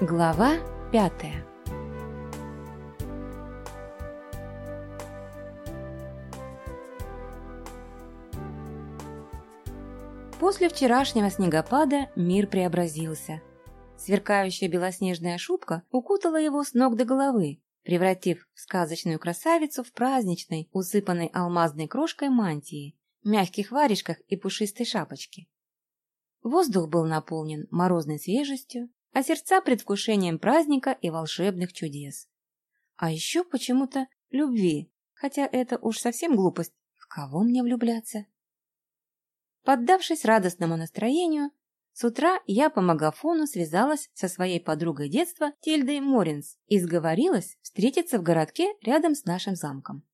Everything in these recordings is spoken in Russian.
Глава пятая После вчерашнего снегопада мир преобразился. Сверкающая белоснежная шубка укутала его с ног до головы, превратив сказочную красавицу в праздничной, усыпанной алмазной крошкой мантии, мягких варежках и пушистой шапочке. Воздух был наполнен морозной свежестью, а сердца предвкушением праздника и волшебных чудес. А еще почему-то любви, хотя это уж совсем глупость. В кого мне влюбляться? Поддавшись радостному настроению, с утра я по магафону связалась со своей подругой детства Тильдой Моринс и сговорилась встретиться в городке рядом с нашим замком.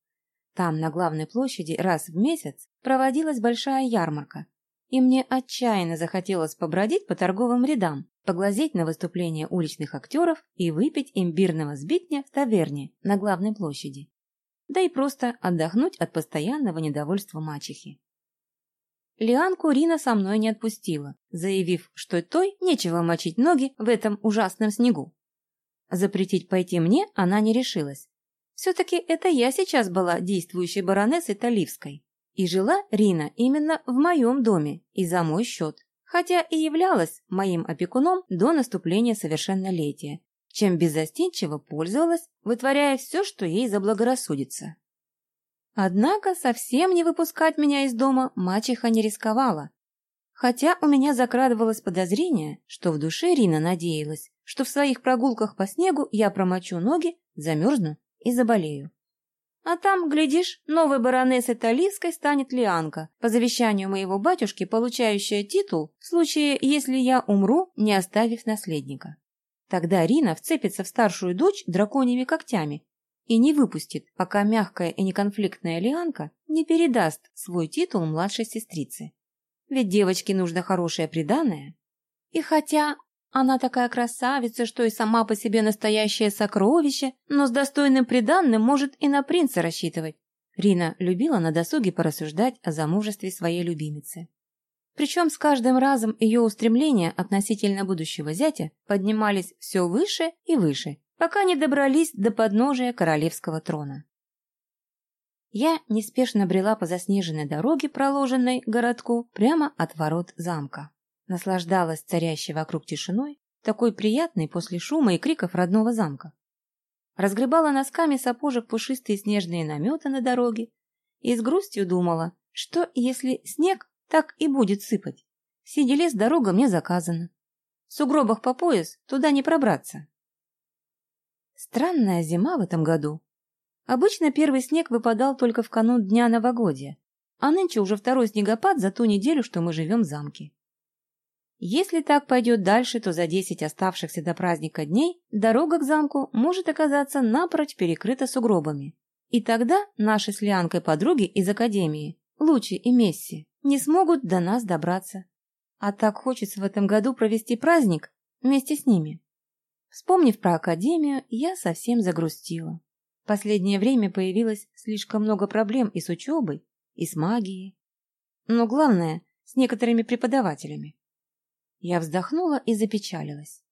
Там, на главной площади, раз в месяц проводилась большая ярмарка, и мне отчаянно захотелось побродить по торговым рядам, поглазеть на выступления уличных актеров и выпить имбирного сбитня в таверне на главной площади. Да и просто отдохнуть от постоянного недовольства мачехи. Лианку Рина со мной не отпустила, заявив, что той нечего мочить ноги в этом ужасном снегу. Запретить пойти мне она не решилась. Все-таки это я сейчас была действующей баронессой Таливской. И жила Рина именно в моем доме и за мой счет, хотя и являлась моим опекуном до наступления совершеннолетия, чем беззастенчиво пользовалась, вытворяя все, что ей заблагорассудится. Однако совсем не выпускать меня из дома мачеха не рисковала. Хотя у меня закрадывалось подозрение, что в душе Рина надеялась, что в своих прогулках по снегу я промочу ноги, замерзну и заболею. А там, глядишь, новой баронессой Талийской станет Лианка, по завещанию моего батюшки, получающая титул в случае, если я умру, не оставив наследника. Тогда Рина вцепится в старшую дочь драконьими когтями и не выпустит, пока мягкая и неконфликтная Лианка не передаст свой титул младшей сестрице. Ведь девочке нужно хорошее приданое. И хотя она такая красавица, что и сама по себе настоящее сокровище, но с достойным приданным может и на принца рассчитывать. Рина любила на досуге порассуждать о замужестве своей любимицы. Причем с каждым разом ее устремления относительно будущего зятя поднимались все выше и выше, пока не добрались до подножия королевского трона. Я неспешно брела по заснеженной дороге, проложенной городку, прямо от ворот замка. Наслаждалась царящей вокруг тишиной, такой приятной после шума и криков родного замка. Разгребала носками сапожек пушистые снежные наметы на дороге и с грустью думала, что если снег так и будет сыпать. Сиди лес дорога мне заказана. В сугробах по пояс туда не пробраться. Странная зима в этом году. Обычно первый снег выпадал только в канун Дня Новогодия, а нынче уже второй снегопад за ту неделю, что мы живем в замке. Если так пойдет дальше, то за десять оставшихся до праздника дней дорога к замку может оказаться напрочь перекрыта сугробами. И тогда наши с Лианкой подруги из академии, Лучи и Месси, не смогут до нас добраться. А так хочется в этом году провести праздник вместе с ними. Вспомнив про академию, я совсем загрустила. Последнее время появилось слишком много проблем и с учебой, и с магией. Но главное, с некоторыми преподавателями. Я вздохнула и запечалилась.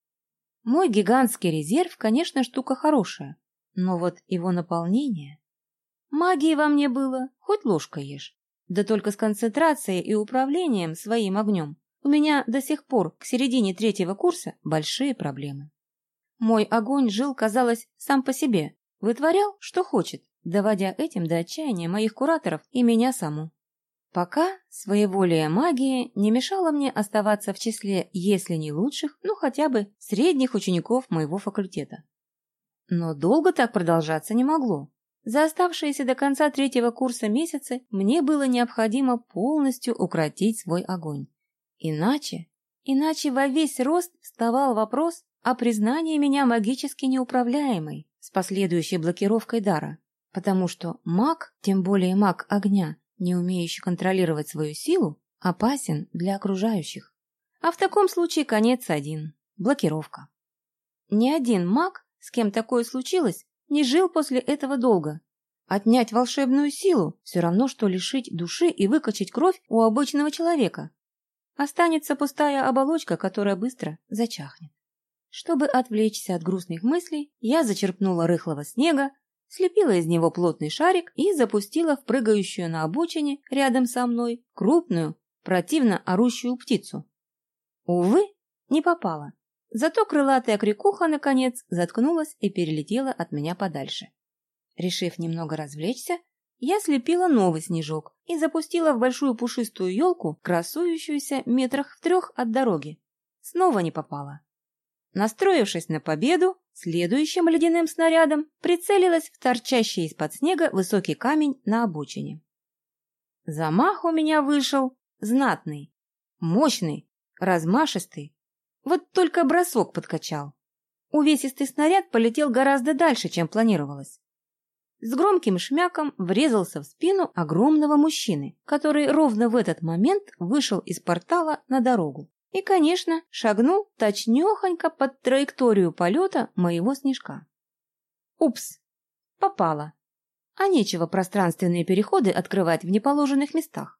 Мой гигантский резерв, конечно, штука хорошая, но вот его наполнение... Магии во мне было, хоть ложка ешь. Да только с концентрацией и управлением своим огнем у меня до сих пор к середине третьего курса большие проблемы. Мой огонь жил, казалось, сам по себе, вытворял, что хочет, доводя этим до отчаяния моих кураторов и меня саму. Пока своеволие магии не мешало мне оставаться в числе, если не лучших, ну хотя бы средних учеников моего факультета. Но долго так продолжаться не могло. За оставшиеся до конца третьего курса месяцы мне было необходимо полностью укротить свой огонь. Иначе, иначе во весь рост вставал вопрос о признании меня магически неуправляемой с последующей блокировкой дара, потому что маг, тем более маг огня, не умеющий контролировать свою силу, опасен для окружающих. А в таком случае конец один – блокировка. Ни один маг, с кем такое случилось, не жил после этого долго. Отнять волшебную силу – все равно, что лишить души и выкачать кровь у обычного человека. Останется пустая оболочка, которая быстро зачахнет. Чтобы отвлечься от грустных мыслей, я зачерпнула рыхлого снега, слепила из него плотный шарик и запустила в прыгающую на обочине рядом со мной крупную, противно орущую птицу. Увы, не попала. Зато крылатая крикуха, наконец, заткнулась и перелетела от меня подальше. Решив немного развлечься, я слепила новый снежок и запустила в большую пушистую елку, красующуюся метрах в трех от дороги. Снова не попала. Настроившись на победу, следующим ледяным снарядом прицелилась в торчащий из-под снега высокий камень на обочине. Замах у меня вышел знатный, мощный, размашистый. Вот только бросок подкачал. Увесистый снаряд полетел гораздо дальше, чем планировалось с громким шмяком врезался в спину огромного мужчины, который ровно в этот момент вышел из портала на дорогу. И, конечно, шагнул точнёхонько под траекторию полета моего снежка. Упс, попало. А нечего пространственные переходы открывать в неположенных местах.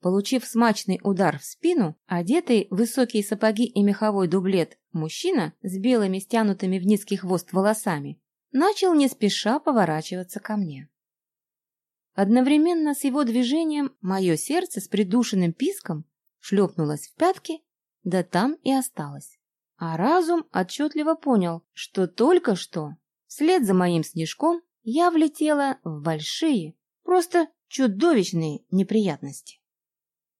Получив смачный удар в спину, одетый в высокие сапоги и меховой дублет мужчина с белыми стянутыми в низкий хвост волосами начал не спеша поворачиваться ко мне. Одновременно с его движением мое сердце с придушенным писком шлепнулось в пятки, да там и осталось. А разум отчетливо понял, что только что, вслед за моим снежком, я влетела в большие, просто чудовищные неприятности.